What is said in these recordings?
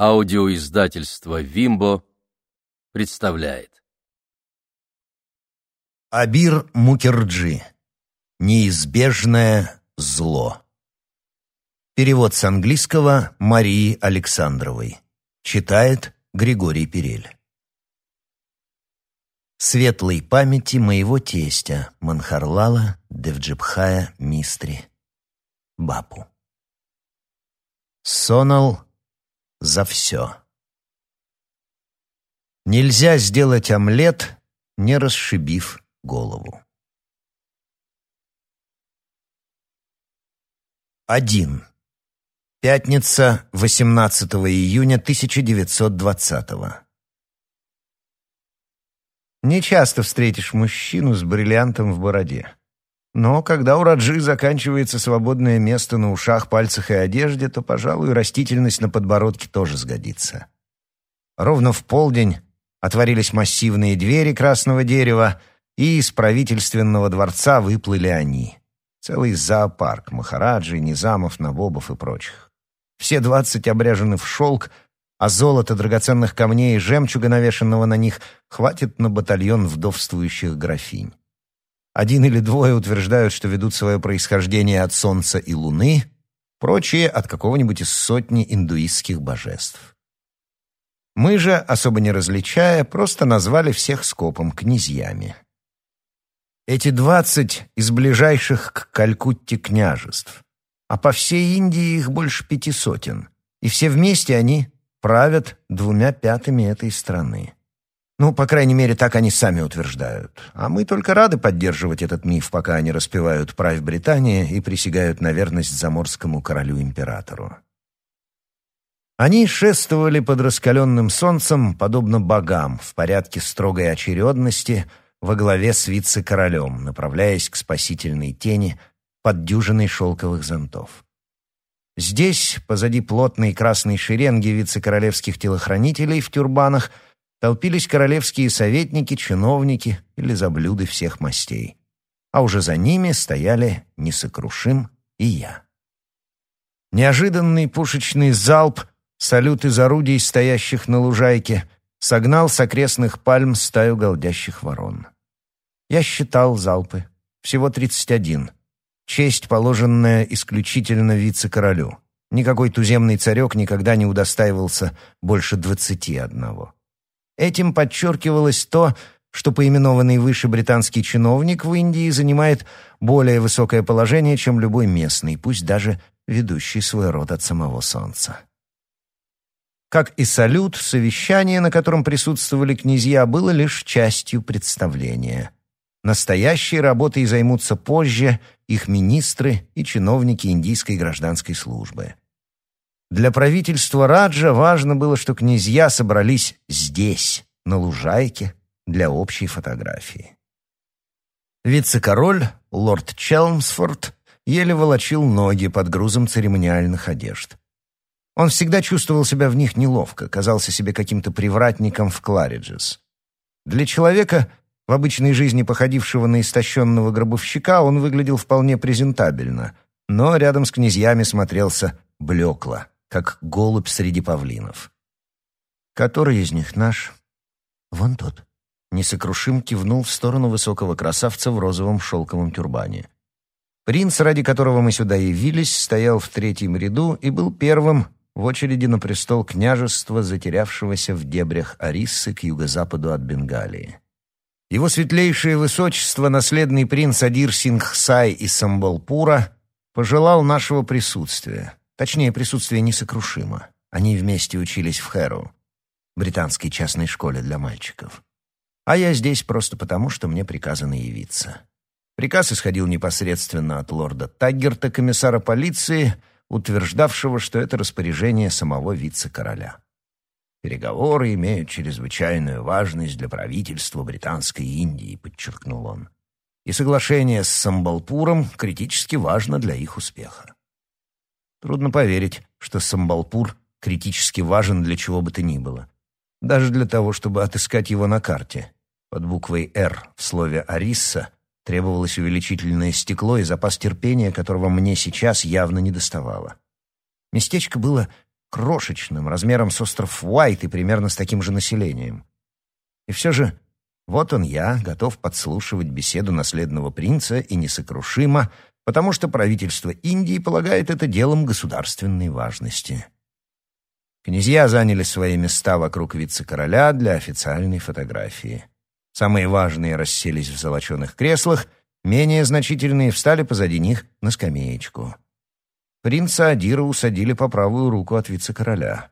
Аудиоиздательство «Вимбо» представляет. Абир Мукерджи. Неизбежное зло. Перевод с английского Марии Александровой. Читает Григорий Перель. Светлой памяти моего тестя Манхарлала Девджибхая Мистри. Бапу. Сонал за все. Нельзя сделать омлет, не расшибив голову. Один. Пятница, 18 июня 1920 -го. Не часто встретишь мужчину с бриллиантом в бороде. Но когда у Раджи заканчивается свободное место на ушах, пальцах и одежде, то, пожалуй, растительность на подбородке тоже сгодится. Ровно в полдень отворились массивные двери красного дерева, и из правительственного дворца выплыли они. Целый зоопарк Махараджи, Низамов, Набобов и прочих. Все двадцать обряжены в шелк, а золото, драгоценных камней и жемчуга, навешенного на них, хватит на батальон вдовствующих графинь. Один или двое утверждают, что ведут свое происхождение от Солнца и Луны, прочие — от какого-нибудь из сотни индуистских божеств. Мы же, особо не различая, просто назвали всех скопом князьями. Эти двадцать из ближайших к Калькутте княжеств, а по всей Индии их больше пяти сотен, и все вместе они правят двумя пятыми этой страны. Ну, по крайней мере, так они сами утверждают. А мы только рады поддерживать этот миф, пока они распевают «Правь Британия» и присягают на верность заморскому королю-императору. Они шествовали под раскаленным солнцем, подобно богам, в порядке строгой очередности, во главе с вице-королем, направляясь к спасительной тени под дюжиной шелковых зонтов. Здесь, позади плотной красной шеренги вице-королевских телохранителей в тюрбанах — толпились королевские советники, чиновники или заблюды всех мастей. А уже за ними стояли несокрушим и я. Неожиданный пушечный залп, салют из орудий, стоящих на лужайке, согнал с окрестных пальм стаю голдящих ворон. Я считал залпы. Всего тридцать один. Честь, положенная исключительно вице-королю. Никакой туземный царек никогда не удостаивался больше двадцати одного. Этим подчеркивалось то, что поименованный выше британский чиновник в Индии занимает более высокое положение, чем любой местный, пусть даже ведущий свой род от самого солнца. Как и салют, совещание, на котором присутствовали князья, было лишь частью представления. Настоящей работой займутся позже их министры и чиновники индийской гражданской службы. Для правительства Раджа важно было, что князья собрались здесь, на лужайке, для общей фотографии. Вице-король, лорд Челмсфорд, еле волочил ноги под грузом церемониальных одежд. Он всегда чувствовал себя в них неловко, казался себе каким-то привратником в Клариджес. Для человека, в обычной жизни походившего на истощенного гробовщика, он выглядел вполне презентабельно, но рядом с князьями смотрелся блекло как голубь среди павлинов. «Который из них наш?» «Вон тот». Несокрушим кивнул в сторону высокого красавца в розовом шелковом тюрбане. Принц, ради которого мы сюда явились, стоял в третьем ряду и был первым в очереди на престол княжества, затерявшегося в дебрях Ариссы к юго-западу от Бенгалии. Его светлейшее высочество, наследный принц Адир Сингхсай из Самбалпура, пожелал нашего присутствия. Точнее, присутствие несокрушимо. Они вместе учились в Хэру, британской частной школе для мальчиков. А я здесь просто потому, что мне приказано явиться. Приказ исходил непосредственно от лорда Таггерта, комиссара полиции, утверждавшего, что это распоряжение самого вице-короля. «Переговоры имеют чрезвычайную важность для правительства Британской Индии», — подчеркнул он. «И соглашение с Самбалпуром критически важно для их успеха». Трудно поверить, что Самбалпур критически важен для чего бы то ни было. Даже для того, чтобы отыскать его на карте. Под буквой «Р» в слове «Арисса» требовалось увеличительное стекло и запас терпения, которого мне сейчас явно не доставало. Местечко было крошечным, размером с остров Уайт и примерно с таким же населением. И все же вот он я, готов подслушивать беседу наследного принца и несокрушимо, потому что правительство Индии полагает это делом государственной важности. Князья заняли свои места вокруг вице-короля для официальной фотографии. Самые важные расселись в золоченых креслах, менее значительные встали позади них на скамеечку. Принца Адира усадили по правую руку от вице-короля.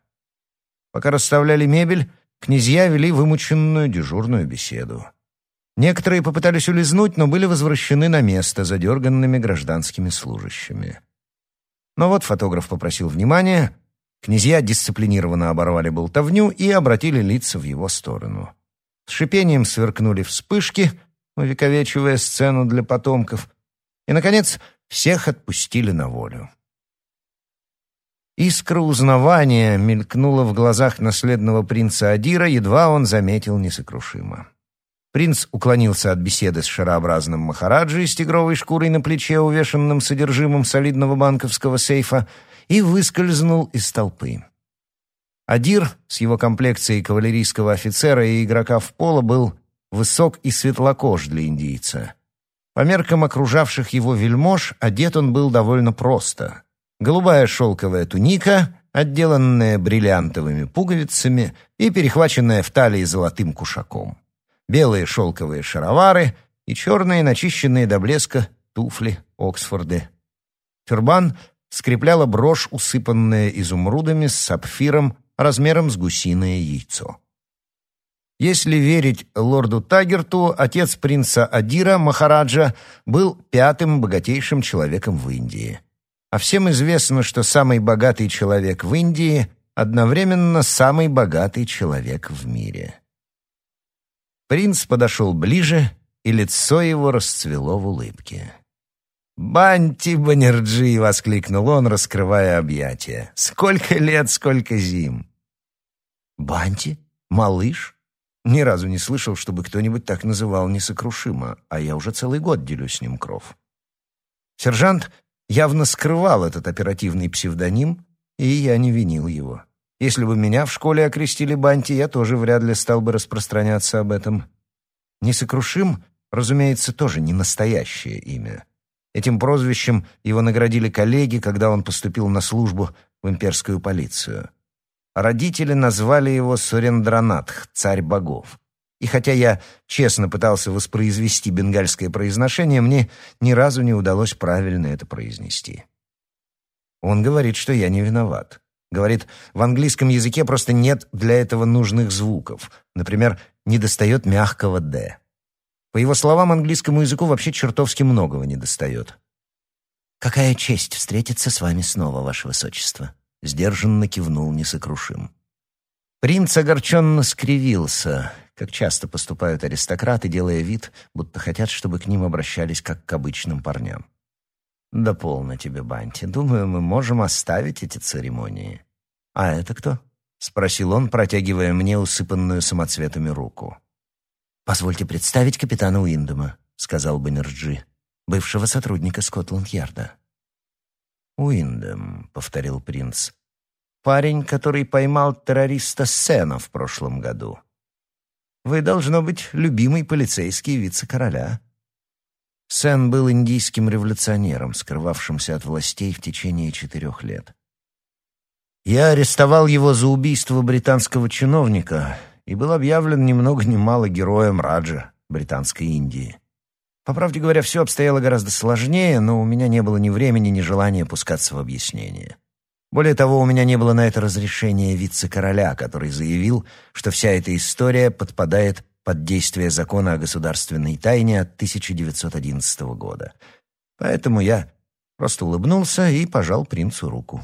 Пока расставляли мебель, князья вели вымученную дежурную беседу. Некоторые попытались улизнуть, но были возвращены на место задерганными гражданскими служащими. Но вот фотограф попросил внимания, князья дисциплинированно оборвали болтовню и обратили лица в его сторону. С шипением сверкнули вспышки, увековечивая сцену для потомков, и, наконец, всех отпустили на волю. Искра узнавания мелькнула в глазах наследного принца Адира, едва он заметил несокрушимо. Принц уклонился от беседы с шарообразным махараджей с тигровой шкурой на плече, увешанным содержимым солидного банковского сейфа, и выскользнул из толпы. Адир с его комплекцией кавалерийского офицера и игрока в поло был высок и светлокож для индийца. По меркам окружавших его вельмож одет он был довольно просто. Голубая шелковая туника, отделанная бриллиантовыми пуговицами и перехваченная в талии золотым кушаком. Белые шелковые шаровары и черные, начищенные до блеска туфли Оксфорды. Тюрбан скрепляла брошь, усыпанная изумрудами с сапфиром размером с гусиное яйцо. Если верить лорду Тагерту, отец принца Адира, Махараджа, был пятым богатейшим человеком в Индии. А всем известно, что самый богатый человек в Индии одновременно самый богатый человек в мире. Принц подошел ближе, и лицо его расцвело в улыбке. «Банти Баннерджи!» — воскликнул он, раскрывая объятия. «Сколько лет, сколько зим!» «Банти? Малыш?» Ни разу не слышал, чтобы кто-нибудь так называл несокрушимо, а я уже целый год делю с ним кров. Сержант явно скрывал этот оперативный псевдоним, и я не винил его. Если бы меня в школе окрестили Банти, я тоже вряд ли стал бы распространяться об этом. Несокрушим, разумеется, тоже не настоящее имя. Этим прозвищем его наградили коллеги, когда он поступил на службу в имперскую полицию. Родители назвали его Сурендранатх, царь богов. И хотя я честно пытался воспроизвести бенгальское произношение, мне ни разу не удалось правильно это произнести. Он говорит, что я не виноват. Говорит, в английском языке просто нет для этого нужных звуков. Например, недостает мягкого «д». По его словам, английскому языку вообще чертовски многого недостает. «Какая честь встретиться с вами снова, ваше высочество», Сдержанно кивнул несокрушим. Принц огорченно скривился, как часто поступают аристократы, делая вид, будто хотят, чтобы к ним обращались как к обычным парням. «Да полно тебе, Банти. Думаю, мы можем оставить эти церемонии». «А это кто?» — спросил он, протягивая мне усыпанную самоцветами руку. «Позвольте представить капитана Уиндома», — сказал Баннерджи, бывшего сотрудника Скотланд-Ярда. «Уиндем», — повторил принц. «Парень, который поймал террориста Сена в прошлом году. Вы, должно быть, любимый полицейский вице-короля». Сен был индийским революционером, скрывавшимся от властей в течение четырех лет. Я арестовал его за убийство британского чиновника и был объявлен ни много ни мало героем Раджа, британской Индии. По правде говоря, все обстояло гораздо сложнее, но у меня не было ни времени, ни желания пускаться в объяснение. Более того, у меня не было на это разрешения вице-короля, который заявил, что вся эта история подпадает под действие закона о государственной тайне от 1911 года. Поэтому я просто улыбнулся и пожал принцу руку.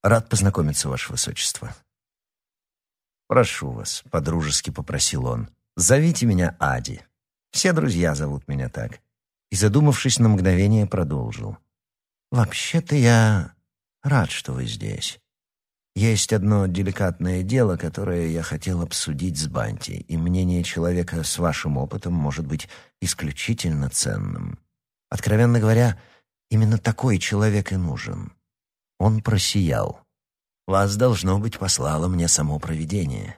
«Рад познакомиться, Ваше Высочество». «Прошу вас», — подружески попросил он, — «зовите меня Ади». Все друзья зовут меня так. И, задумавшись на мгновение, продолжил. «Вообще-то я рад, что вы здесь. Есть одно деликатное дело, которое я хотел обсудить с Банти, и мнение человека с вашим опытом может быть исключительно ценным. Откровенно говоря, именно такой человек и нужен». Он просиял. Вас, должно быть, послало мне само провидение».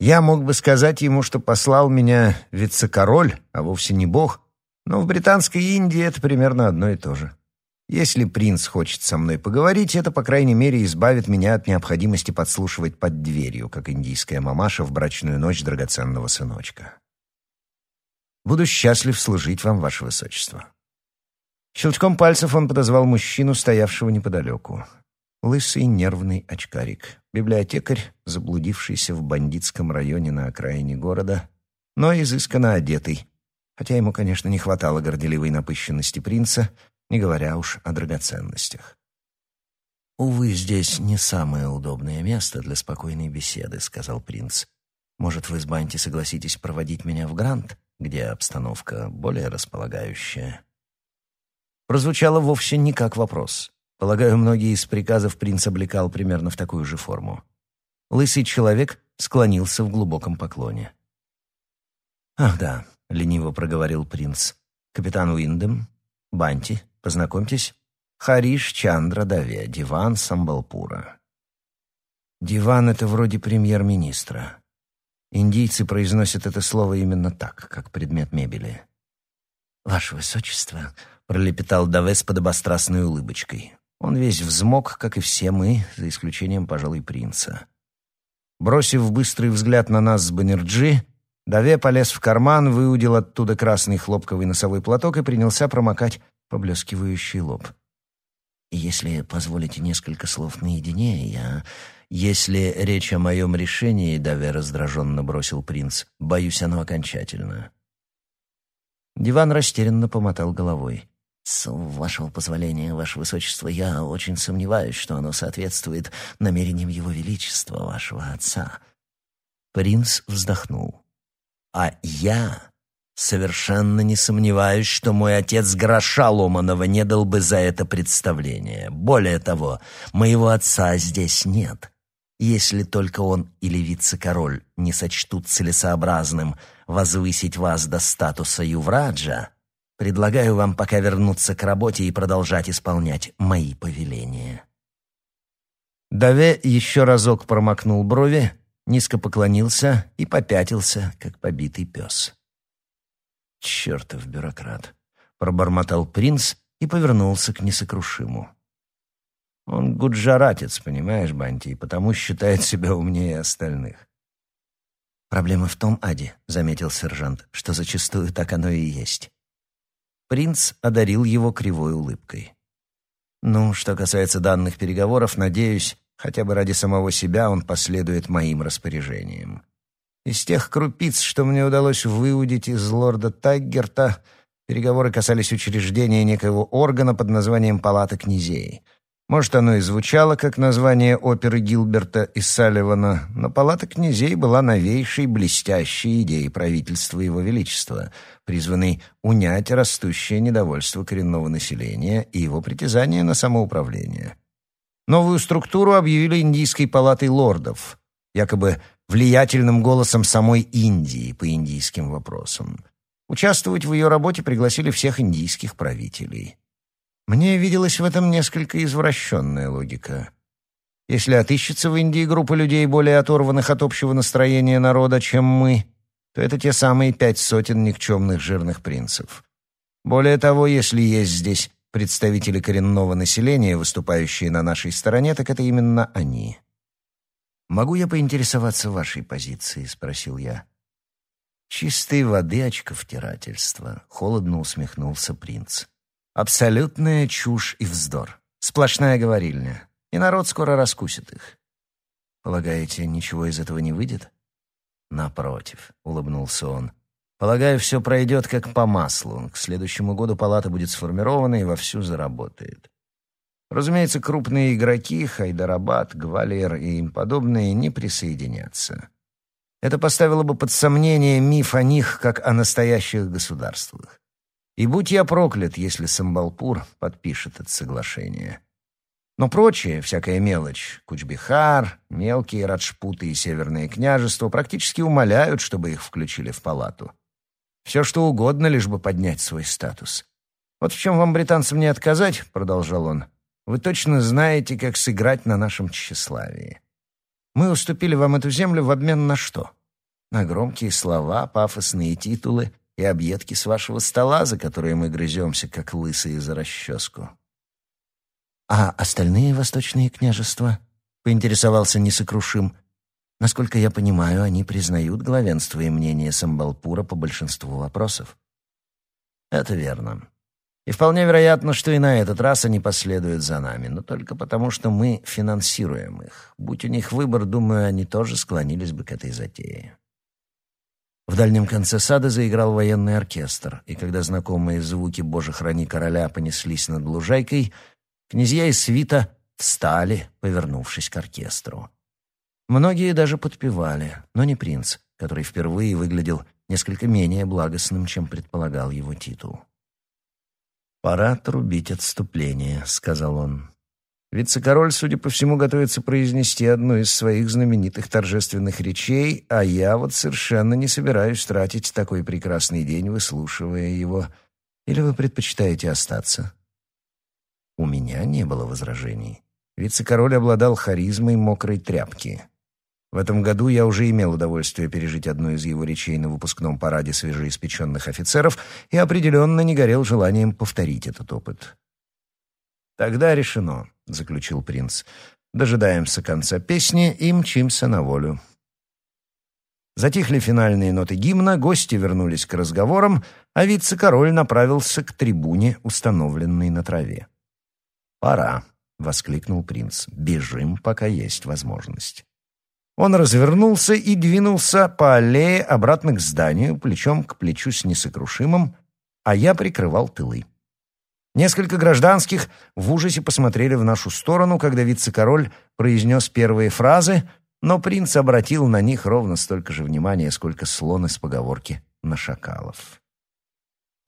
Я мог бы сказать ему, что послал меня вице-король, а вовсе не бог, но в британской Индии это примерно одно и то же. Если принц хочет со мной поговорить, это, по крайней мере, избавит меня от необходимости подслушивать под дверью, как индийская мамаша в брачную ночь драгоценного сыночка. Буду счастлив служить вам, ваше высочество. Щелчком пальцев он подозвал мужчину, стоявшего неподалеку. Лысый нервный очкарик, библиотекарь, заблудившийся в бандитском районе на окраине города, но изысканно одетый, хотя ему, конечно, не хватало горделивой напыщенности принца, не говоря уж о драгоценностях. «Увы, здесь не самое удобное место для спокойной беседы», — сказал принц. «Может, вы с Банти согласитесь проводить меня в Грант, где обстановка более располагающая?» Прозвучало вовсе не как вопрос. Полагаю, многие из приказов принц облекал примерно в такую же форму. Лысый человек склонился в глубоком поклоне. «Ах да», — лениво проговорил принц. «Капитан Уиндем, Банти, познакомьтесь. Хариш Чандра Даве, диван Самбалпура». «Диван — это вроде премьер-министра. Индийцы произносят это слово именно так, как предмет мебели». «Ваше высочество», — пролепетал Даве с подобострастной улыбочкой. Он весь взмок, как и все мы, за исключением, пожалуй, принца. Бросив быстрый взгляд на нас с Баннерджи, Даве полез в карман, выудил оттуда красный хлопковый носовой платок и принялся промокать поблескивающий лоб. «Если позволите несколько слов наедине, я...» «Если речь о моем решении, — Даве раздраженно бросил принц, — боюсь, оно окончательно». Диван растерянно помотал головой. «С вашего позволения, ваше высочество, я очень сомневаюсь, что оно соответствует намерениям его величества, вашего отца». Принц вздохнул. «А я совершенно не сомневаюсь, что мой отец гроша ломаного не дал бы за это представление. Более того, моего отца здесь нет. Если только он или вице-король не сочтут целесообразным возвысить вас до статуса ювраджа, Предлагаю вам пока вернуться к работе и продолжать исполнять мои повеления». Даве еще разок промокнул брови, низко поклонился и попятился, как побитый пес. «Чертов бюрократ!» — пробормотал принц и повернулся к несокрушиму. «Он гуджаратец, понимаешь, Банти, и потому считает себя умнее остальных». «Проблема в том, Ади», — заметил сержант, — «что зачастую так оно и есть. Принц одарил его кривой улыбкой. «Ну, что касается данных переговоров, надеюсь, хотя бы ради самого себя он последует моим распоряжениям. Из тех крупиц, что мне удалось выудить из лорда Таггерта, переговоры касались учреждения некоего органа под названием «Палата князей», может, оно и звучало как название оперы Гилберта и Салливана, но палата князей была новейшей блестящей идеей правительства Его Величества, призванной унять растущее недовольство коренного населения и его притязание на самоуправление. Новую структуру объявили Индийской палатой лордов, якобы влиятельным голосом самой Индии по индийским вопросам. Участвовать в ее работе пригласили всех индийских правителей. Мне виделась в этом несколько извращенная логика. Если отыщется в Индии группа людей, более оторванных от общего настроения народа, чем мы, то это те самые пять сотен никчемных жирных принцев. Более того, если есть здесь представители коренного населения, выступающие на нашей стороне, так это именно они. «Могу я поинтересоваться вашей позицией?» — спросил я. «Чистой воды очковтирательство», — холодно усмехнулся принц. Абсолютная чушь и вздор. Сплошная говорильня. И народ скоро раскусит их. Полагаете, ничего из этого не выйдет? Напротив, улыбнулся он. Полагаю, все пройдет как по маслу. К следующему году палата будет сформирована и вовсю заработает. Разумеется, крупные игроки, Хайдарабад, Гвалер и им подобные, не присоединятся. Это поставило бы под сомнение миф о них, как о настоящих государствах. И будь я проклят, если Самбалпур подпишет это соглашение. Но прочее, всякая мелочь, Кучбихар, мелкие раджпуты и северные княжества практически умоляют, чтобы их включили в палату. Все что угодно, лишь бы поднять свой статус. Вот в чем вам, британцам, не отказать, — продолжал он, — Вы точно знаете, как сыграть на нашем тщеславии. Мы уступили вам эту землю в обмен на что? На громкие слова, пафосные титулы и объедки с вашего стола, за которые мы грыземся, как лысые за расческу. А остальные восточные княжества? Поинтересовался несокрушим. Насколько я понимаю, они признают главенство и мнение Самбалпура по большинству вопросов. Это верно. И вполне вероятно, что и на этот раз они последуют за нами, но только потому, что мы финансируем их. Будь у них выбор, думаю, они тоже склонились бы к этой затее. В дальнем конце сада заиграл военный оркестр, и когда знакомые звуки «Боже, храни короля» понеслись над лужайкой, князья и свита встали, повернувшись к оркестру. Многие даже подпевали, но не принц, который впервые выглядел несколько менее благостным, чем предполагал его титул. «Пора трубить отступление», — сказал он. «Вице-король, судя по всему, готовится произнести одну из своих знаменитых торжественных речей, а я вот совершенно не собираюсь тратить такой прекрасный день, выслушивая его. Или вы предпочитаете остаться?» У меня не было возражений. Вице-король обладал харизмой мокрой тряпки. В этом году я уже имел удовольствие пережить одну из его речей на выпускном параде свежеиспеченных офицеров и определенно не горел желанием повторить этот опыт. «Тогда решено», — заключил принц. «Дожидаемся конца песни и мчимся на волю». Затихли финальные ноты гимна, гости вернулись к разговорам, а вице-король направился к трибуне, установленной на траве. «Пора», — воскликнул принц. «Бежим, пока есть возможность». Он развернулся и двинулся по аллее обратно к зданию, плечом к плечу с несокрушимым, а я прикрывал тылы. Несколько гражданских в ужасе посмотрели в нашу сторону, когда вице-король произнес первые фразы, но принц обратил на них ровно столько же внимания, сколько слон из поговорки на шакалов.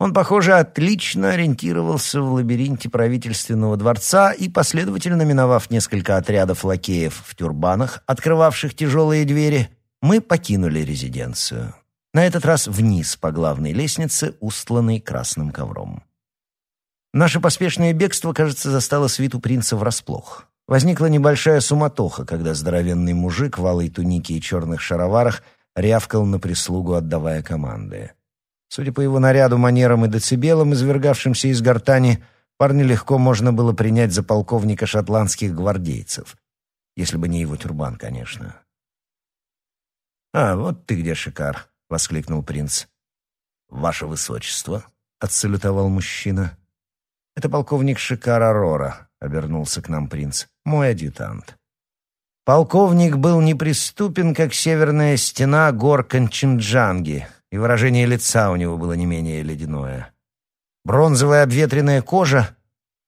Он, похоже, отлично ориентировался в лабиринте правительственного дворца и, последовательно миновав несколько отрядов лакеев в тюрбанах, открывавших тяжелые двери, мы покинули резиденцию. На этот раз вниз по главной лестнице, устланной красным ковром. Наше поспешное бегство, кажется, застало свиту принца врасплох. Возникла небольшая суматоха, когда здоровенный мужик в алой тунике и черных шароварах рявкал на прислугу, отдавая команды. Судя по его наряду, манерам и децибелам, извергавшимся из гортани, парня легко можно было принять за полковника шотландских гвардейцев. Если бы не его тюрбан, конечно. «А, вот ты где, Шикар!» — воскликнул принц. «Ваше высочество!» — отсалютовал мужчина. «Это полковник Шикар Арора», — обернулся к нам принц. «Мой адъютант». Полковник был неприступен, как северная стена гор Канчинджанги, и выражение лица у него было не менее ледяное. Бронзовая обветренная кожа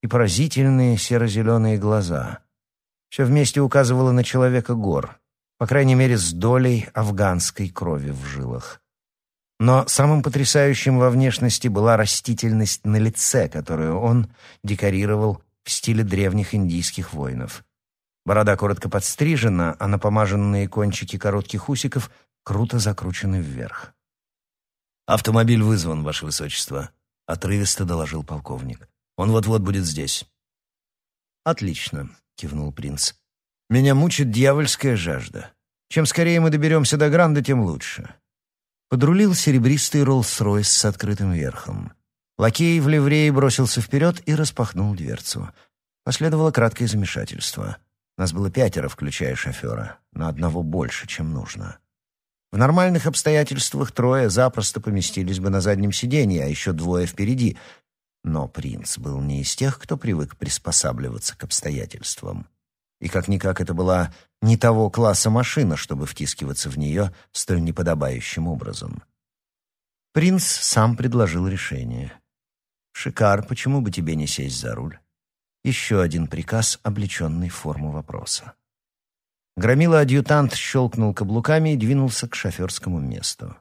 и поразительные серо-зеленые глаза. Все вместе указывало на человека гор, по крайней мере, с долей афганской крови в жилах. Но самым потрясающим во внешности была растительность на лице, которую он декорировал в стиле древних индийских воинов. Борода коротко подстрижена, а напомаженные кончики коротких усиков круто закручены вверх. «Автомобиль вызван, Ваше Высочество», — отрывисто доложил полковник. «Он вот-вот будет здесь». «Отлично», — кивнул принц. «Меня мучит дьявольская жажда. Чем скорее мы доберемся до Гранда, тем лучше». Подрулил серебристый Роллс-Ройс с открытым верхом. Лакей в ливрее бросился вперед и распахнул дверцу. Последовало краткое замешательство. Нас было пятеро, включая шофера, на одного больше, чем нужно. В нормальных обстоятельствах трое запросто поместились бы на заднем сиденье, а еще двое впереди. Но принц был не из тех, кто привык приспосабливаться к обстоятельствам. И как-никак это была не того класса машина, чтобы втискиваться в нее столь неподобающим образом. Принц сам предложил решение. «Шикар, почему бы тебе не сесть за руль?» Еще один приказ, облеченный в форму вопроса. Громила-адъютант щелкнул каблуками и двинулся к шоферскому месту.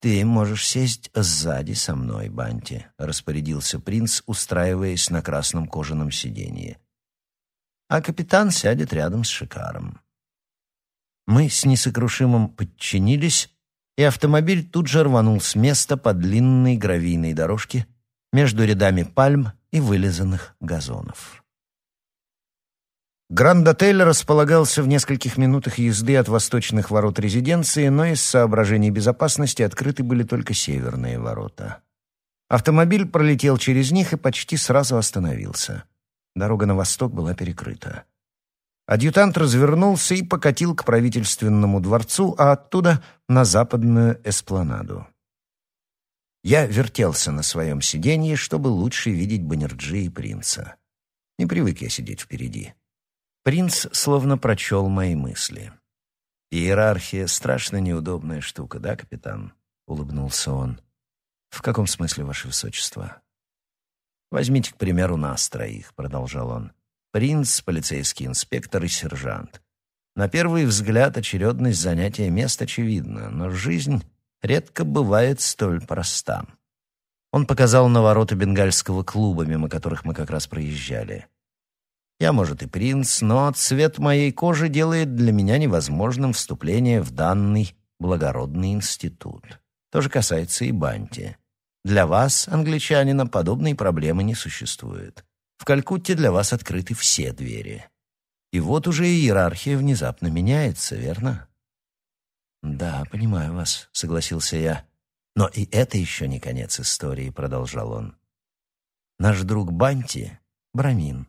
«Ты можешь сесть сзади со мной, Банти», — распорядился принц, устраиваясь на красном кожаном сиденье. «А капитан сядет рядом с Шикаром». Мы с несокрушимым подчинились, и автомобиль тут же рванул с места по длинной гравийной дорожке между рядами пальм и вылизанных газонов. Гранд-отель располагался в нескольких минутах езды от восточных ворот резиденции, но из соображений безопасности открыты были только северные ворота. Автомобиль пролетел через них и почти сразу остановился. Дорога на восток была перекрыта. Адъютант развернулся и покатил к правительственному дворцу, а оттуда на западную эспланаду. Я вертелся на своем сиденье, чтобы лучше видеть Баннерджи и принца. Не привык я сидеть впереди. Принц словно прочел мои мысли. «Иерархия — страшно неудобная штука, да, капитан?» — улыбнулся он. «В каком смысле, ваше высочество?» «Возьмите, к примеру, нас троих», — продолжал он. «Принц, полицейский инспектор и сержант. На первый взгляд очередность занятия мест очевидна, но жизнь редко бывает столь проста». Он показал на ворота бенгальского клуба, мимо которых мы как раз проезжали. Я, может, и принц, но цвет моей кожи делает для меня невозможным вступление в данный благородный институт. То же касается и Банти. Для вас, англичанина, подобной проблемы не существует. В Калькутте для вас открыты все двери. И вот уже иерархия внезапно меняется, верно? «Да, понимаю вас», — согласился я. «Но и это еще не конец истории», — продолжал он. «Наш друг Банти — брамин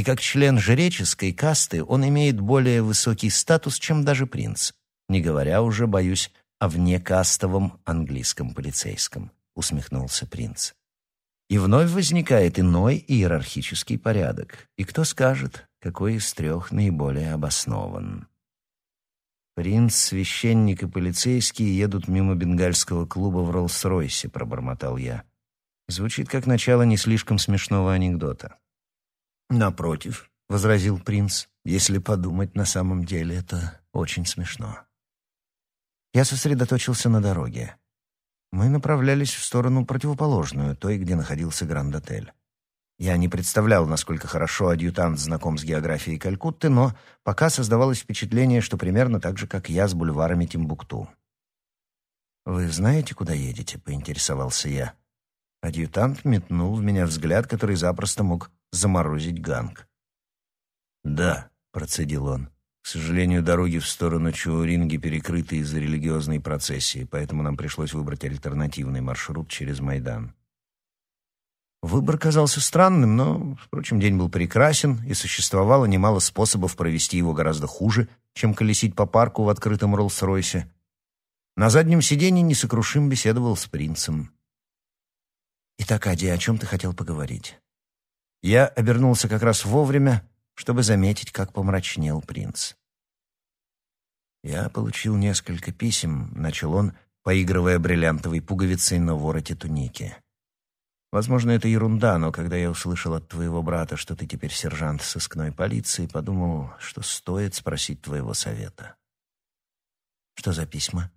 и как член жреческой касты он имеет более высокий статус, чем даже принц, не говоря уже, боюсь, о внекастовом английском полицейском, усмехнулся принц. И вновь возникает иной иерархический порядок. И кто скажет, какой из трех наиболее обоснован? Принц, священник и полицейский едут мимо бенгальского клуба в Роллс-Ройсе, пробормотал я. Звучит как начало не слишком смешного анекдота. «Напротив», — возразил принц, — «если подумать, на самом деле это очень смешно». Я сосредоточился на дороге. Мы направлялись в сторону противоположную, той, где находился Гранд-отель. Я не представлял, насколько хорошо адъютант знаком с географией Калькутты, но пока создавалось впечатление, что примерно так же, как я с бульварами Тимбукту. «Вы знаете, куда едете?» — поинтересовался я. Адъютант метнул в меня взгляд, который запросто мог заморозить ганг. «Да», — процедил он, — «к сожалению, дороги в сторону Чууринги перекрыты из-за религиозной процессии, поэтому нам пришлось выбрать альтернативный маршрут через Майдан». Выбор казался странным, но, впрочем, день был прекрасен, и существовало немало способов провести его гораздо хуже, чем колесить по парку в открытом Роллс-Ройсе. На заднем сиденье несокрушим беседовал с принцем. «Итак, Ади, о чем ты хотел поговорить?» Я обернулся как раз вовремя, чтобы заметить, как помрачнел принц. «Я получил несколько писем», — начал он, поигрывая бриллиантовой пуговицей на вороте туники. «Возможно, это ерунда, но когда я услышал от твоего брата, что ты теперь сержант сыскной полиции, подумал, что стоит спросить твоего совета». «Что за письма?»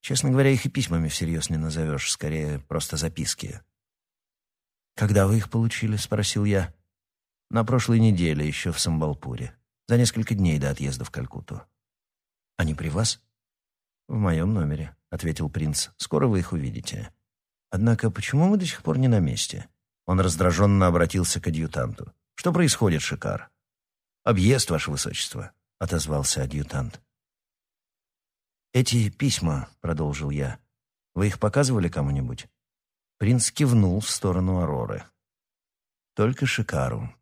«Честно говоря, их и письмами всерьез не назовешь, скорее просто записки. «Когда вы их получили?» — спросил я. «На прошлой неделе, еще в Самбалпуре. За несколько дней до отъезда в Калькутту». «Они при вас?» «В моем номере», — ответил принц. «Скоро вы их увидите». «Однако почему мы до сих пор не на месте?» Он раздраженно обратился к адъютанту. «Что происходит, Шикар?» «Объезд, ваше высочество», — отозвался адъютант. «Эти письма», — продолжил я, — «вы их показывали кому-нибудь?» Принц кивнул в сторону Авроры. «Только Шикару».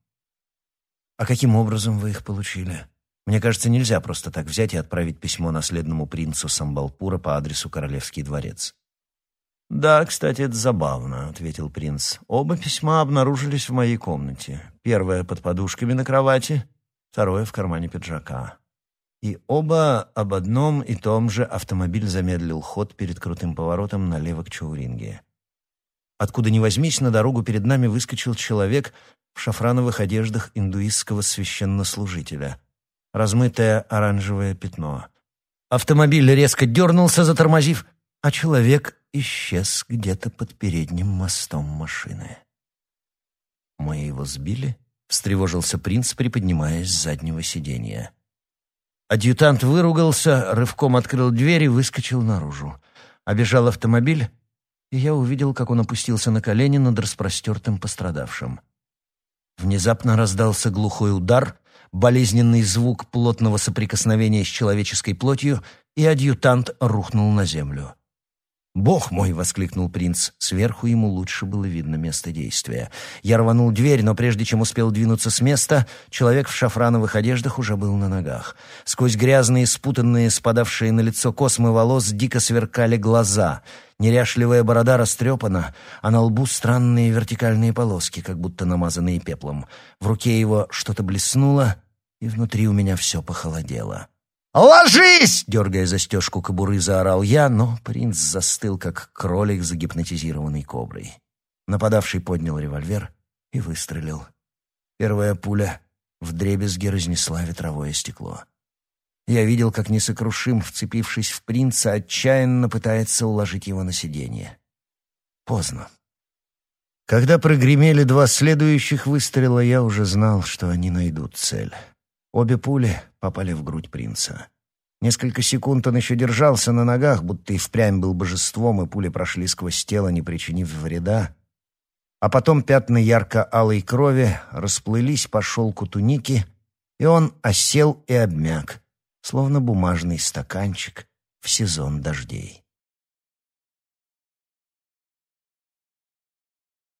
«А каким образом вы их получили?» «Мне кажется, нельзя просто так взять и отправить письмо наследному принцу Самбалпура по адресу Королевский дворец». «Да, кстати, это забавно», — ответил принц. «Оба письма обнаружились в моей комнате. Первое под подушками на кровати, второе в кармане пиджака. И оба об одном и том же автомобиль замедлил ход перед крутым поворотом налево к Чауринге. Откуда ни возьмись, на дорогу перед нами выскочил человек в шафрановых одеждах индуистского священнослужителя. Размытое оранжевое пятно. Автомобиль резко дернулся, затормозив, а человек исчез где-то под передним мостом машины. «Мы его сбили?» — встревожился принц, приподнимаясь с заднего сиденья. Адъютант выругался, рывком открыл дверь и выскочил наружу. Обежал автомобиль и я увидел, как он опустился на колени над распростертым пострадавшим. Внезапно раздался глухой удар, болезненный звук плотного соприкосновения с человеческой плотью, и адъютант рухнул на землю. «Бог мой!» — воскликнул принц. Сверху ему лучше было видно место действия. Я рванул дверь, но прежде чем успел двинуться с места, человек в шафрановых одеждах уже был на ногах. Сквозь грязные, спутанные, спадавшие на лицо космы волос дико сверкали глаза. Неряшливая борода растрепана, а на лбу странные вертикальные полоски, как будто намазанные пеплом. В руке его что-то блеснуло, и внутри у меня все похолодело. «Ложись!» — дергая застежку кобуры, заорал я, но принц застыл, как кролик, загипнотизированный коброй. Нападавший поднял револьвер и выстрелил. Первая пуля вдребезги разнесла ветровое стекло. Я видел, как несокрушим, вцепившись в принца, отчаянно пытается уложить его на сиденье. Поздно. Когда прогремели два следующих выстрела, я уже знал, что они найдут цель. Обе пули попали в грудь принца. Несколько секунд он еще держался на ногах, будто и впрямь был божеством, и пули прошли сквозь тело, не причинив вреда. А потом пятна ярко-алой крови расплылись по шелку туники, и он осел и обмяк, словно бумажный стаканчик в сезон дождей.